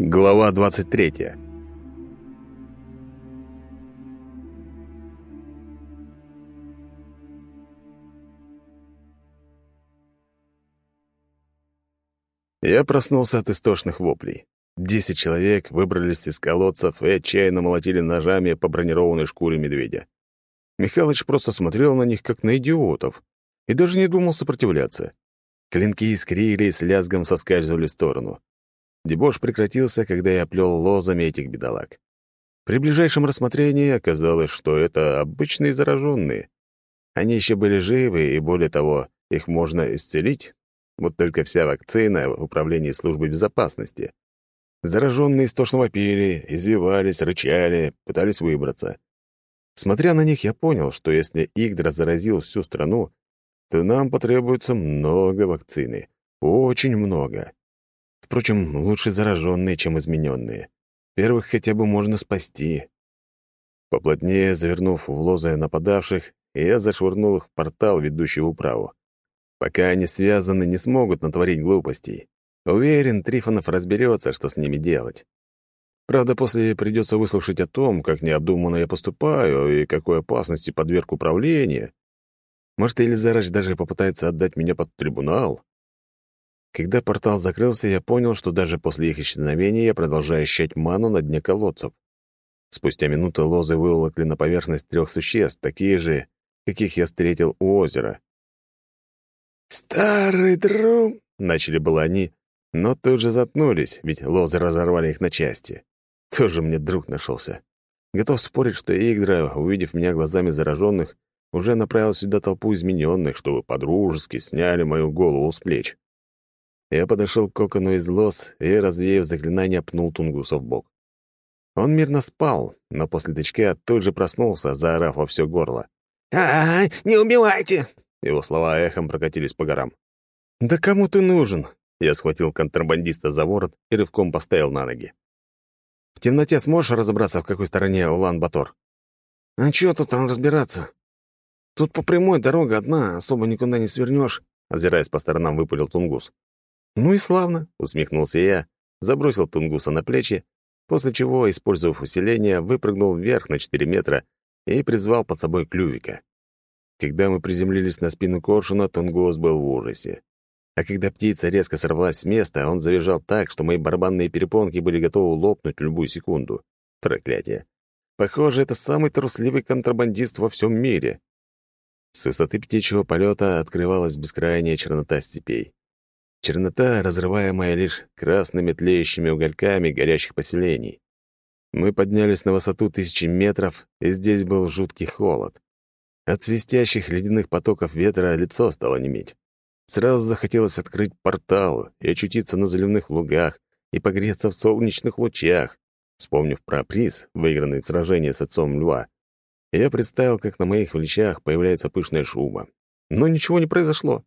Глава 23. Я проснулся от истошных воплей. Десять человек выбрались из колодцев и отчаянно молотили ножами по бронированной шкуре медведя. Михалыч просто смотрел на них, как на идиотов, и даже не думал сопротивляться. Клинки искрили и с лязгом соскальзывали в сторону. Дебош прекратился, когда я плел лозами этих бедолаг. При ближайшем рассмотрении оказалось, что это обычные зараженные. Они еще были живы, и более того, их можно исцелить. Вот только вся вакцина в управлении службы безопасности. Зараженные истошно вопили, извивались, рычали, пытались выбраться. Смотря на них, я понял, что если Игдра заразил всю страну, то нам потребуется много вакцины. Очень много. Впрочем, лучше зараженные, чем измененные. Первых хотя бы можно спасти. Поплотнее завернув в лозы нападавших, я зашвырнул их в портал, ведущий в управу. Пока они связаны, не смогут натворить глупостей. Уверен, Трифонов разберется, что с ними делать. Правда, после придется выслушать о том, как необдуманно я поступаю и какой опасности подверг управление. Может, Елизарович даже попытается отдать меня под трибунал. Когда портал закрылся, я понял, что даже после их исчезновения я продолжаю ощущать ману на дне колодцев. Спустя минуту лозы выволокли на поверхность трех существ, такие же, каких я встретил у озера. «Старый друг!» — начали было они, но тут же заткнулись, ведь лозы разорвали их на части. Тоже мне друг нашелся. Готов спорить, что Игдра, увидев меня глазами зараженных, уже направил сюда толпу измененных, чтобы подружески сняли мою голову с плеч. Я подошел к кокону из лос и, развеяв заклинание, пнул Тунгуса в бок. Он мирно спал, но после тычка тут же проснулся, заорав во все горло. а, -а, -а не убивайте!» Его слова эхом прокатились по горам. «Да кому ты нужен?» Я схватил контрабандиста за ворот и рывком поставил на ноги. «В темноте сможешь разобраться, в какой стороне Улан-Батор?» «А чё тут там разбираться? Тут по прямой дорога одна, особо никуда не свернешь», озираясь по сторонам, выпалил Тунгус. «Ну и славно», — усмехнулся я, забросил Тунгуса на плечи, после чего, использовав усиление, выпрыгнул вверх на 4 метра и призвал под собой клювика. Когда мы приземлились на спину коршуна, Тунгус был в ужасе. А когда птица резко сорвалась с места, он завизжал так, что мои барабанные перепонки были готовы лопнуть любую секунду. Проклятие. Похоже, это самый трусливый контрабандист во всем мире. С высоты птичьего полета открывалась бескрайняя чернота степей. Чернота, разрываемая лишь красными тлеющими угольками горящих поселений. Мы поднялись на высоту тысячи метров, и здесь был жуткий холод. От свистящих ледяных потоков ветра лицо стало неметь. Сразу захотелось открыть портал и очутиться на заливных лугах и погреться в солнечных лучах. Вспомнив про приз, выигранный в сражении с отцом льва, я представил, как на моих плечах появляется пышная шуба. Но ничего не произошло.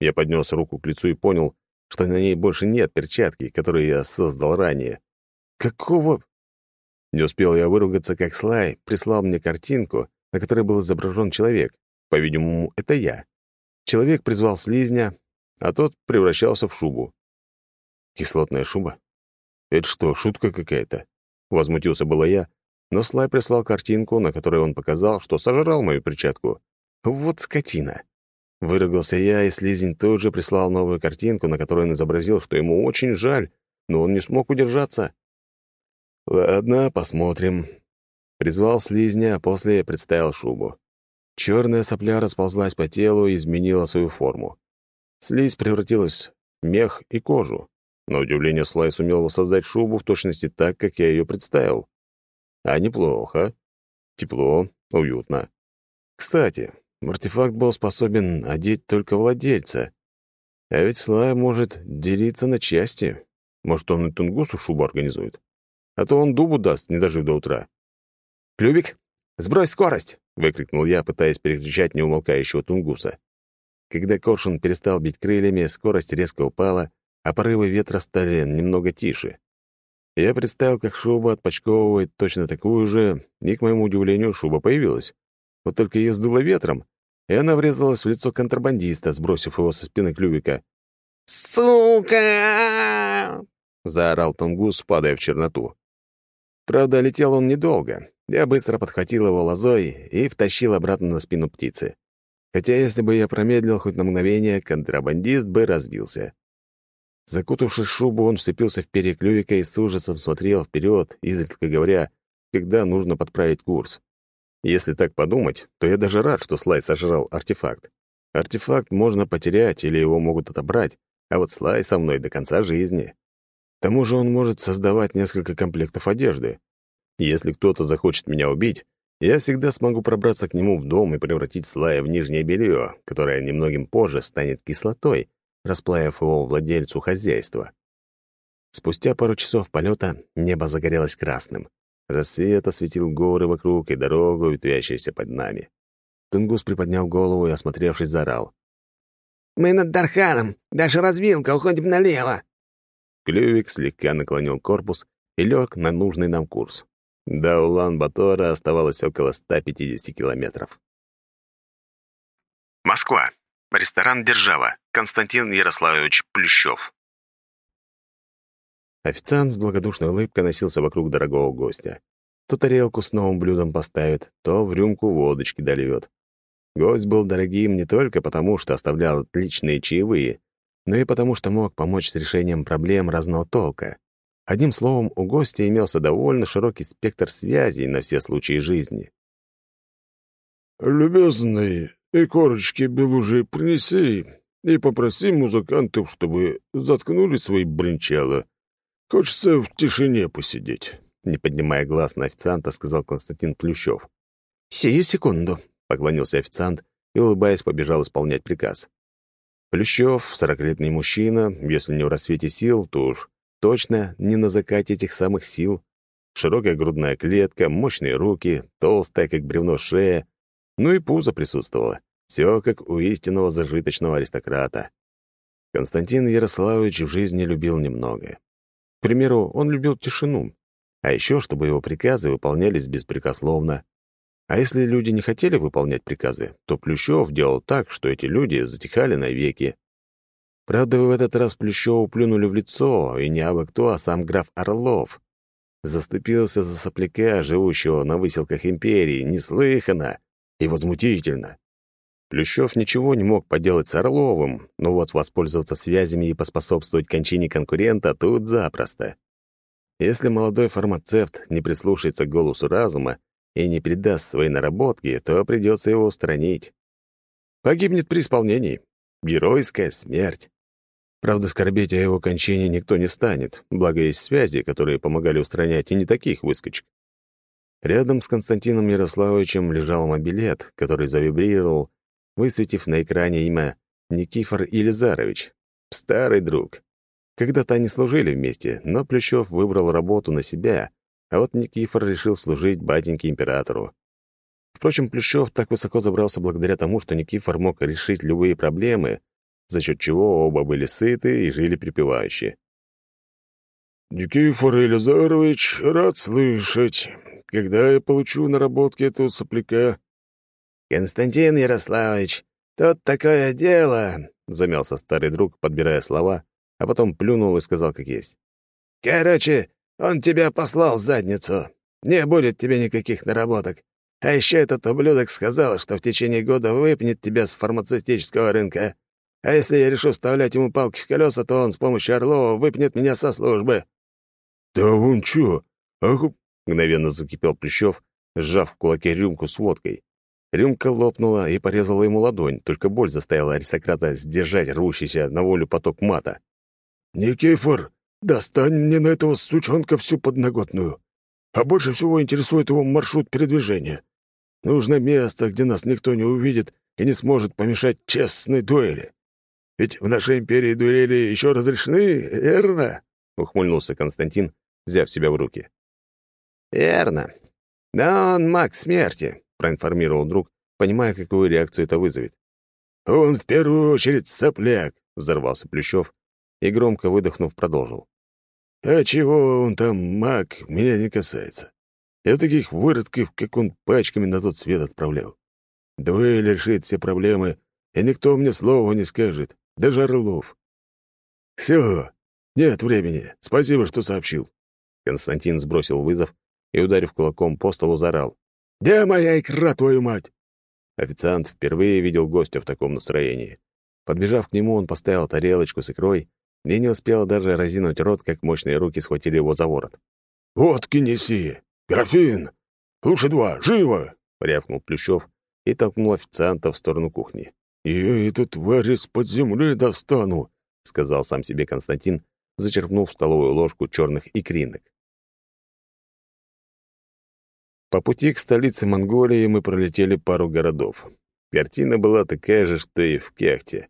Я поднес руку к лицу и понял, что на ней больше нет перчатки, которую я создал ранее. Какого... Не успел я выругаться, как Слай прислал мне картинку, на которой был изображен человек. По-видимому, это я. Человек призвал слизня, а тот превращался в шубу. Кислотная шуба? Это что, шутка какая-то? Возмутился было я, но Слай прислал картинку, на которой он показал, что сожрал мою перчатку. Вот скотина. Выругался я, и слизень тут же прислал новую картинку, на которой он изобразил, что ему очень жаль, но он не смог удержаться. Ладно, посмотрим. Призвал слизня, а после представил шубу. Черная сопля расползлась по телу и изменила свою форму. Слизь превратилась в мех и кожу. На удивление Слай сумел воссоздать шубу в точности так, как я ее представил. А неплохо. Тепло, уютно. Кстати, артефакт был способен одеть только владельца. А ведь Слай может делиться на части. Может, он и Тунгусу шубу организует. А то он дубу даст, не дожив до утра. «Клюбик, сбрось скорость!» — выкрикнул я, пытаясь перекричать неумолкающего Тунгуса. Когда коршун перестал бить крыльями, скорость резко упала, а порывы ветра стали немного тише. Я представил, как шуба отпочковывает точно такую же, и, к моему удивлению, шуба появилась. Вот только ее сдуло ветром, и она врезалась в лицо контрабандиста, сбросив его со спины клювика. «Сука!» — заорал Тунгус, падая в черноту. Правда, летел он недолго. Я быстро подхватил его лозой и втащил обратно на спину птицы. Хотя если бы я промедлил хоть на мгновение, контрабандист бы разбился. Закутавшись шубу, он вцепился в перья клювика и с ужасом смотрел вперед, изредка говоря, когда нужно подправить курс. Если так подумать, то я даже рад, что Слай сожрал артефакт. Артефакт можно потерять или его могут отобрать, а вот Слай со мной до конца жизни. К тому же он может создавать несколько комплектов одежды. Если кто-то захочет меня убить, я всегда смогу пробраться к нему в дом и превратить Слая в нижнее белье, которое немногим позже станет кислотой, расплавив его владельцу хозяйства. Спустя пару часов полета небо загорелось красным. Рассвет осветил горы вокруг и дорогу, ветвящуюся под нами. Тунгус приподнял голову и, осмотревшись, заорал. «Мы над Дарханом! Даже развилка, уходим налево!» Клювик слегка наклонил корпус и лег на нужный нам курс. До Улан-Батора оставалось около 150 километров. Москва. Ресторан «Держава». Константин Ярославович Плющев. Официант с благодушной улыбкой носился вокруг дорогого гостя. То тарелку с новым блюдом поставит, то в рюмку водочки дольет. Гость был дорогим не только потому, что оставлял отличные чаевые, но и потому, что мог помочь с решением проблем разного толка. Одним словом, у гостя имелся довольно широкий спектр связей на все случаи жизни. «Любезный, и корочки белужи принеси, и попроси музыкантов, чтобы заткнули свои бренчала. Хочется в тишине посидеть», — не поднимая глаз на официанта, сказал Константин Плющев. «Сию секунду», — поклонился официант и, улыбаясь, побежал исполнять приказ. Плющев, сорокалетний мужчина, если не в рассвете сил, то уж точно не на закате этих самых сил. Широкая грудная клетка, мощные руки, толстая, как бревно, шея, ну и пузо присутствовало. Все как у истинного зажиточного аристократа. Константин Ярославович в жизни любил немного. К примеру, он любил тишину, а еще, чтобы его приказы выполнялись беспрекословно. А если люди не хотели выполнять приказы, то Плющев делал так, что эти люди затихали навеки. Правда, в этот раз Плющеву плюнули в лицо, и не абы кто, а сам граф Орлов. Заступился за сопляка, живущего на выселках империи, неслыханно и возмутительно. Плющев ничего не мог поделать с Орловым, но вот воспользоваться связями и поспособствовать кончине конкурента тут запросто. Если молодой фармацевт не прислушается к голосу разума и не передаст свои наработки, то придется его устранить. Погибнет при исполнении. Геройская смерть. Правда, скорбеть о его кончине никто не станет, благо есть связи, которые помогали устранять и не таких выскочек. Рядом с Константином Ярославовичем лежал мобилет, который завибрировал высветив на экране имя Никифор Елизарович, старый друг. Когда-то они служили вместе, но Плющев выбрал работу на себя, а вот Никифор решил служить батеньке императору. Впрочем, Плющев так высоко забрался благодаря тому, что Никифор мог решить любые проблемы, за счет чего оба были сыты и жили припевающе. «Никифор Елизарович, рад слышать. Когда я получу наработки этого сопляка?» «Константин Ярославович, тут такое дело», — замялся старый друг, подбирая слова, а потом плюнул и сказал, как есть. «Короче, он тебя послал в задницу. Не будет тебе никаких наработок. А еще этот ублюдок сказал, что в течение года выпнет тебя с фармацевтического рынка. А если я решу вставлять ему палки в колеса, то он с помощью Орлова выпнет меня со службы». «Да он чё? Ах...» — мгновенно закипел Плющев, сжав в кулаке рюмку с водкой. Рюмка лопнула и порезала ему ладонь, только боль заставила аристократа сдержать рвущийся на волю поток мата. «Никифор, достань мне на этого сучонка всю подноготную. А больше всего интересует его маршрут передвижения. Нужно место, где нас никто не увидит и не сможет помешать честной дуэли. Ведь в нашей империи дуэли еще разрешены, верно?» — ухмыльнулся Константин, взяв себя в руки. «Верно. Да он маг смерти проинформировал друг, понимая, какую реакцию это вызовет. «Он в первую очередь сопляк», — взорвался Плющев и, громко выдохнув, продолжил. «А чего он там маг, меня не касается. Я таких выродков, как он, пачками на тот свет отправлял. Дуэль решит все проблемы, и никто мне слова не скажет, даже Орлов. Все, Нет времени. Спасибо, что сообщил». Константин сбросил вызов и, ударив кулаком по столу, заорал. «Где моя икра, твою мать?» Официант впервые видел гостя в таком настроении. Подбежав к нему, он поставил тарелочку с икрой и не успел даже разинуть рот, как мощные руки схватили его за ворот. «Водки неси! Графин! Лучше два! Живо!» — рявкнул Плющев и толкнул официанта в сторону кухни. «Я эту тварь из-под земли достану!» — сказал сам себе Константин, зачерпнув столовую ложку черных икринок. По пути к столице Монголии мы пролетели пару городов. Картина была такая же, что и в Кяхте.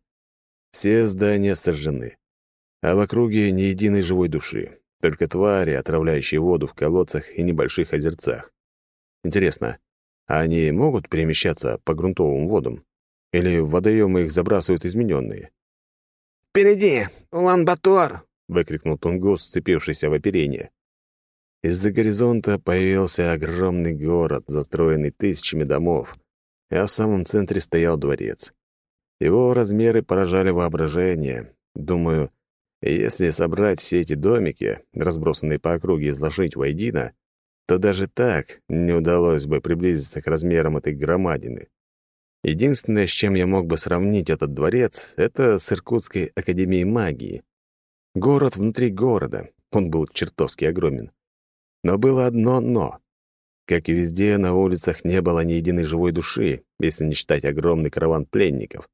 Все здания сожжены, а в округе ни единой живой души, только твари, отравляющие воду в колодцах и небольших озерцах. Интересно, а они могут перемещаться по грунтовым водам? Или в водоемы их забрасывают измененные? «Впереди! Улан-Батор!» — выкрикнул Тунгус, сцепившийся в оперение. Из-за горизонта появился огромный город, застроенный тысячами домов, а в самом центре стоял дворец. Его размеры поражали воображение. Думаю, если собрать все эти домики, разбросанные по округе, и изложить воедино, то даже так не удалось бы приблизиться к размерам этой громадины. Единственное, с чем я мог бы сравнить этот дворец, это с Иркутской академией магии. Город внутри города, он был чертовски огромен. Но было одно «но». Как и везде, на улицах не было ни единой живой души, если не считать огромный караван пленников.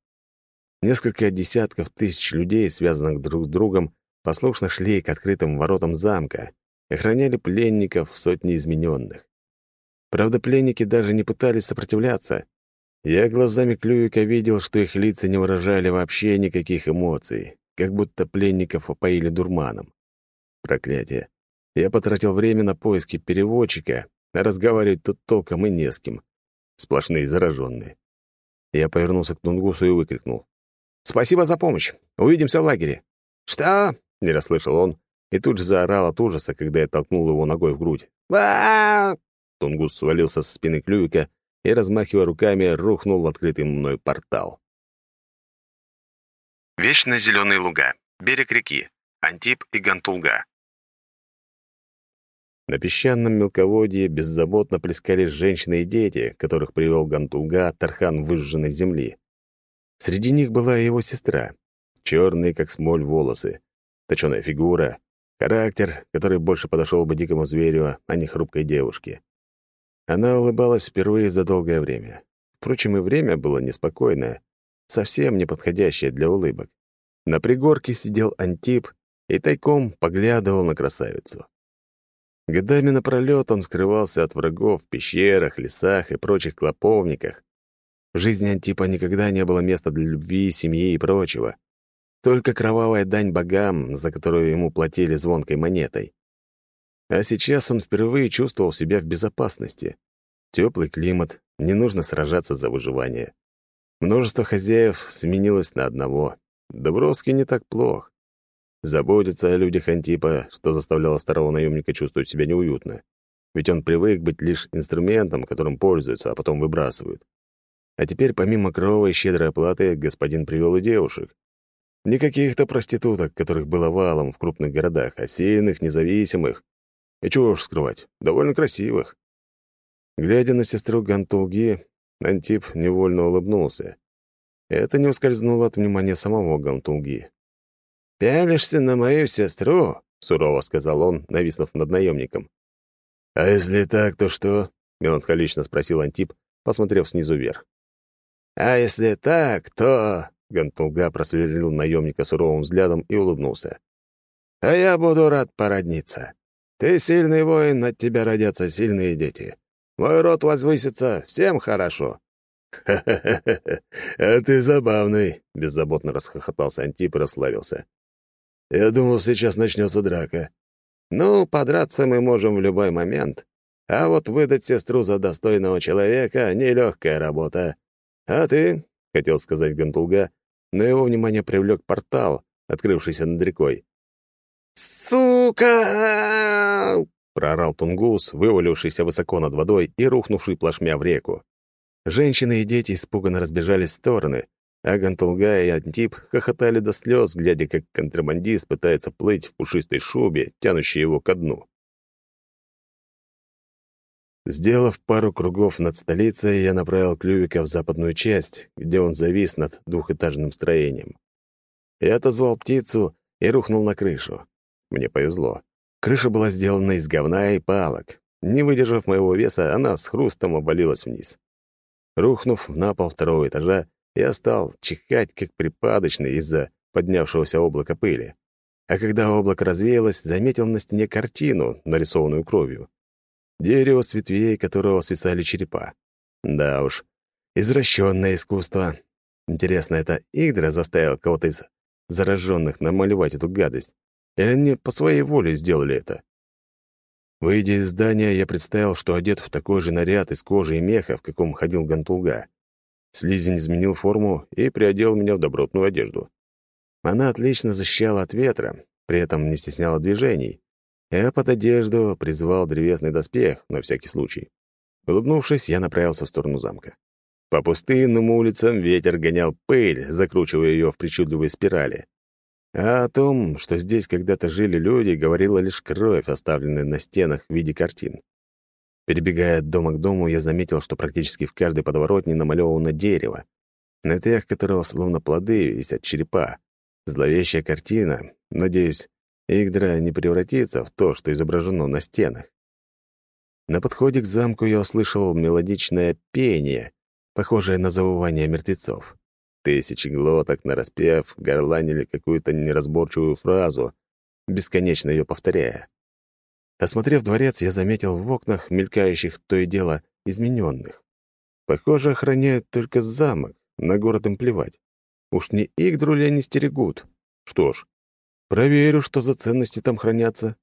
Несколько десятков тысяч людей, связанных друг с другом, послушно шли к открытым воротам замка, охраняли пленников сотни измененных. Правда, пленники даже не пытались сопротивляться. Я глазами Клюика видел, что их лица не выражали вообще никаких эмоций, как будто пленников опоили дурманом. Проклятие. Я потратил время на поиски переводчика, а разговаривать тут толком и не с кем. Сплошные зараженные. Я повернулся к Тунгусу и выкрикнул. «Спасибо за помощь. Увидимся в лагере». «Что?» — не расслышал он, и тут же заорал от ужаса, когда я толкнул его ногой в грудь. а Тунгус свалился со спины Клювика и, размахивая руками, рухнул в открытый мной портал. Вечно зеленые луга. Берег реки. Антип и Гантулга. На песчаном мелководье беззаботно плескались женщины и дети, которых привел Гантулга Тархан выжженной земли. Среди них была и его сестра. Черные, как смоль, волосы, точеная фигура, характер, который больше подошел бы дикому зверю, а не хрупкой девушке. Она улыбалась впервые за долгое время. Впрочем, и время было неспокойное, совсем не подходящее для улыбок. На пригорке сидел Антип и тайком поглядывал на красавицу. Годами напролет он скрывался от врагов в пещерах, лесах и прочих клоповниках. В жизни Антипа никогда не было места для любви, семьи и прочего. Только кровавая дань богам, за которую ему платили звонкой монетой. А сейчас он впервые чувствовал себя в безопасности. Теплый климат, не нужно сражаться за выживание. Множество хозяев сменилось на одного. Дубровский не так плох. Заботиться о людях Антипа, что заставляло старого наемника чувствовать себя неуютно. Ведь он привык быть лишь инструментом, которым пользуются, а потом выбрасывают. А теперь, помимо кровавой щедрой оплаты, господин привел и девушек. Не каких-то проституток, которых было валом в крупных городах, а сильных, независимых. И чего уж скрывать, довольно красивых. Глядя на сестру Гантулги, Антип невольно улыбнулся. Это не ускользнуло от внимания самого Гантулги. «Пялишься на мою сестру?» — сурово сказал он, нависнув над наемником. «А если так, то что?» — меланхолично спросил Антип, посмотрев снизу вверх. «А если так, то...» — Гантулга просверлил наемника суровым взглядом и улыбнулся. «А я буду рад породниться. Ты сильный воин, от тебя родятся сильные дети. Мой род возвысится, всем хорошо». «Ха-ха-ха! А ты забавный!» — беззаботно расхохотался Антип и расслабился. Я думал, сейчас начнется драка. Ну, подраться мы можем в любой момент. А вот выдать сестру за достойного человека — нелегкая работа. А ты, — хотел сказать Гантулга, но его внимание привлек портал, открывшийся над рекой. «Сука!» — проорал Тунгус, вывалившийся высоко над водой и рухнувший плашмя в реку. Женщины и дети испуганно разбежались в стороны, а Гантулга и Антип хохотали до слез, глядя, как контрабандист пытается плыть в пушистой шубе, тянущей его ко дну. Сделав пару кругов над столицей, я направил Клювика в западную часть, где он завис над двухэтажным строением. Я отозвал птицу и рухнул на крышу. Мне повезло. Крыша была сделана из говна и палок. Не выдержав моего веса, она с хрустом обвалилась вниз. Рухнув на пол второго этажа, я стал чихать, как припадочный из-за поднявшегося облака пыли. А когда облако развеялось, заметил на стене картину, нарисованную кровью. Дерево с ветвей, которого свисали черепа. Да уж, извращенное искусство. Интересно, это Игдра заставил кого-то из зараженных намалевать эту гадость? Или они по своей воле сделали это? Выйдя из здания, я представил, что одет в такой же наряд из кожи и меха, в каком ходил Гантулга. Слизень изменил форму и приодел меня в добротную одежду. Она отлично защищала от ветра, при этом не стесняла движений, я под одежду призвал древесный доспех на всякий случай. Улыбнувшись, я направился в сторону замка. По пустынным улицам ветер гонял пыль, закручивая ее в причудливые спирали. А о том, что здесь когда-то жили люди, говорила лишь кровь, оставленная на стенах в виде картин. Перебегая от дома к дому, я заметил, что практически в каждой подворотне намалевано дерево, на тех которого словно плоды висят черепа. Зловещая картина, надеюсь, Игдра не превратится в то, что изображено на стенах. На подходе к замку я услышал мелодичное пение, похожее на завывание мертвецов. Тысячи глоток, нараспев, горланили какую-то неразборчивую фразу, бесконечно ее повторяя. Осмотрев дворец, я заметил в окнах, мелькающих то и дело, измененных. Похоже, охраняют только замок, на город им плевать. Уж не Игдру ли они стерегут? Что ж, Проверю, что за ценности там хранятся.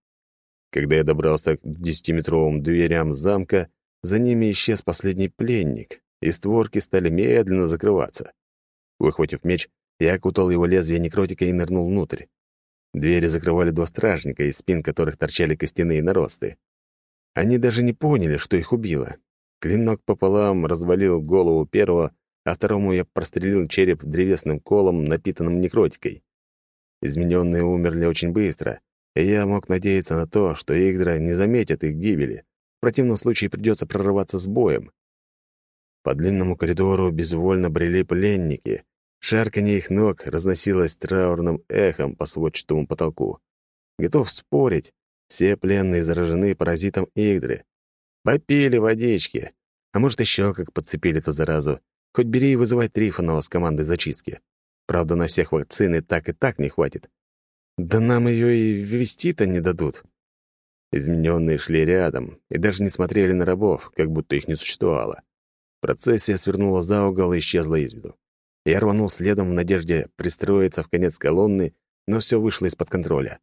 Когда я добрался к десятиметровым дверям замка, за ними исчез последний пленник, и створки стали медленно закрываться. Выхватив меч, я окутал его лезвие некротика и нырнул внутрь. Двери закрывали два стражника, из спин которых торчали костяные наросты. Они даже не поняли, что их убило. Клинок пополам развалил голову первого, а второму я прострелил череп древесным колом, напитанным некротикой. Измененные умерли очень быстро, и я мог надеяться на то, что Игдра не заметит их гибели. В противном случае придется прорываться с боем. По длинному коридору безвольно брели пленники. Шарканье их ног разносилось траурным эхом по сводчатому потолку. Готов спорить, все пленные заражены паразитом Игдры. Попили водички. А может, еще как подцепили ту заразу. Хоть бери и вызывай Трифонова с командой зачистки. Правда, на всех вакцины так и так не хватит. Да нам ее и ввести-то не дадут. Измененные шли рядом и даже не смотрели на рабов, как будто их не существовало. Процессия свернула за угол и исчезла из виду. Я рванул следом в надежде пристроиться в конец колонны, но все вышло из-под контроля.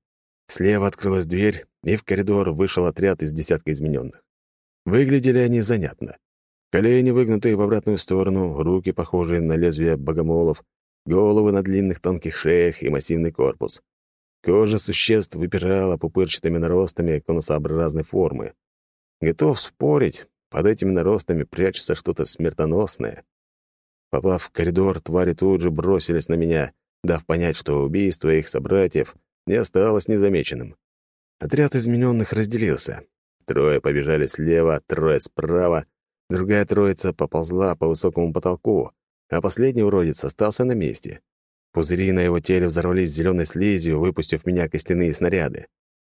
Слева открылась дверь, и в коридор вышел отряд из десятка измененных. Выглядели они занятно. Колени выгнутые в обратную сторону, руки похожие на лезвия богомолов, головы на длинных тонких шеях и массивный корпус. Кожа существ выпирала пупырчатыми наростами конусообразной формы. Готов спорить, под этими наростами прячется что-то смертоносное. Попав в коридор, твари тут же бросились на меня, дав понять, что убийство их собратьев не осталось незамеченным. Отряд измененных разделился. Трое побежали слева, трое справа, другая троица поползла по высокому потолку, а последний уродец остался на месте. Пузыри на его теле взорвались зеленой слизью, выпустив меня костяные снаряды.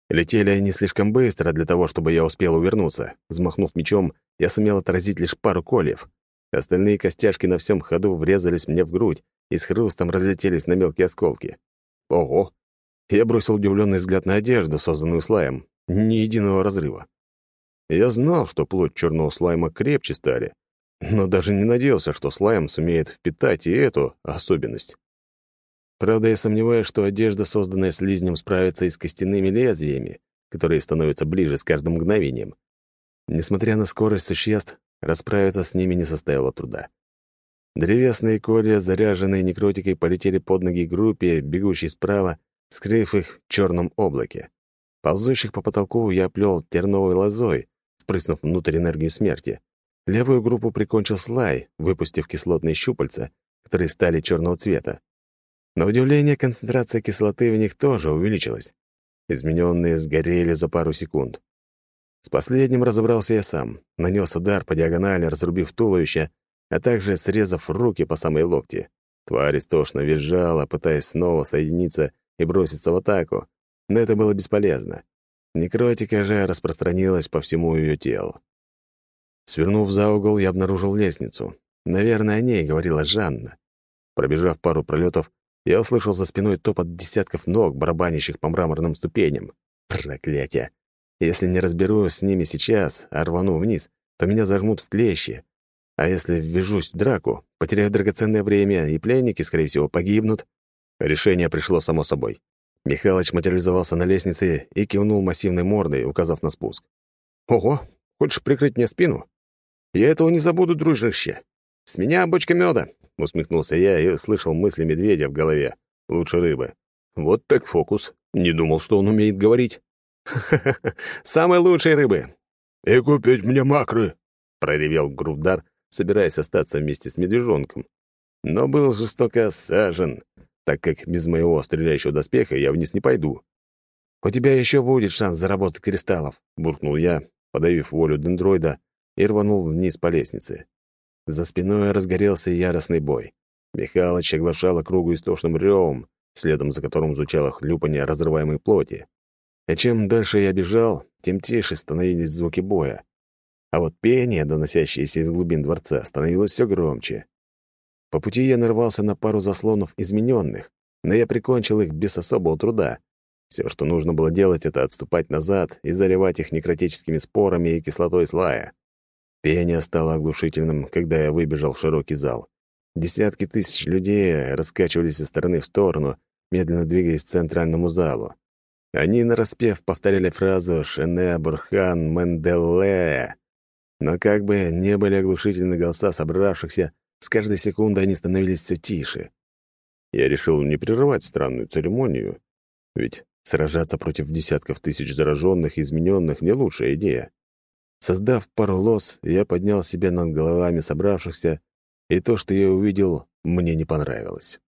Летели они слишком быстро для того, чтобы я успел увернуться. Взмахнув мечом, я сумел отразить лишь пару кольев. Остальные костяшки на всем ходу врезались мне в грудь и с хрустом разлетелись на мелкие осколки. Ого! Я бросил удивленный взгляд на одежду, созданную слаем. Ни единого разрыва. Я знал, что плоть черного слайма крепче стали, но даже не надеялся, что слайм сумеет впитать и эту особенность. Правда, я сомневаюсь, что одежда, созданная слизнем, справится и с костяными лезвиями, которые становятся ближе с каждым мгновением. Несмотря на скорость существ, расправиться с ними не составило труда. Древесные колья, заряженные некротикой, полетели под ноги группе, бегущей справа, скрыв их в черном облаке. Ползущих по потолку я плел терновой лозой, впрыснув внутрь энергию смерти. Левую группу прикончил Слай, выпустив кислотные щупальца, которые стали черного цвета. На удивление, концентрация кислоты в них тоже увеличилась. Измененные сгорели за пару секунд. С последним разобрался я сам, нанес удар по диагонали, разрубив туловище, а также срезав руки по самой локти. Тварь истошно визжала, пытаясь снова соединиться и броситься в атаку, но это было бесполезно. Некротика же распространилась по всему ее телу. Свернув за угол, я обнаружил лестницу. Наверное, о ней говорила Жанна. Пробежав пару пролетов, я услышал за спиной топот десятков ног, барабанящих по мраморным ступеням. Проклятие! Если не разберусь с ними сейчас, а рвану вниз, то меня загнут в клещи. А если ввяжусь в драку, потеряю драгоценное время, и пленники, скорее всего, погибнут. Решение пришло само собой. Михалыч материализовался на лестнице и кивнул массивной мордой, указав на спуск. «Ого, хочешь прикрыть мне спину? Я этого не забуду, дружище. С меня бочка меда, усмехнулся я и слышал мысли медведя в голове. Лучше рыбы. Вот так фокус. Не думал, что он умеет говорить. «Ха-ха-ха! Самой лучшей рыбы!» «И купить мне макры!» — проревел Грувдар, собираясь остаться вместе с медвежонком. Но был жестоко осажен, так как без моего стреляющего доспеха я вниз не пойду. «У тебя еще будет шанс заработать кристаллов», — буркнул я, подавив волю дендроида, и рванул вниз по лестнице. За спиной разгорелся яростный бой. Михалыч оглашал округу истошным ревом, следом за которым звучало хлюпанье разрываемой плоти. И чем дальше я бежал, тем тише становились звуки боя. А вот пение, доносящееся из глубин дворца, становилось все громче. По пути я нарвался на пару заслонов измененных, но я прикончил их без особого труда. Все, что нужно было делать, это отступать назад и заливать их некротическими спорами и кислотой слая. Пение стало оглушительным, когда я выбежал в широкий зал. Десятки тысяч людей раскачивались из стороны в сторону, медленно двигаясь к центральному залу. Они нараспев повторяли фразу «Шене Бурхан Менделе». Но как бы не были оглушительны голоса собравшихся, с каждой секундой они становились все тише. Я решил не прерывать странную церемонию, ведь сражаться против десятков тысяч зараженных и измененных — не лучшая идея. Создав пару лос, я поднял себя над головами собравшихся, и то, что я увидел, мне не понравилось.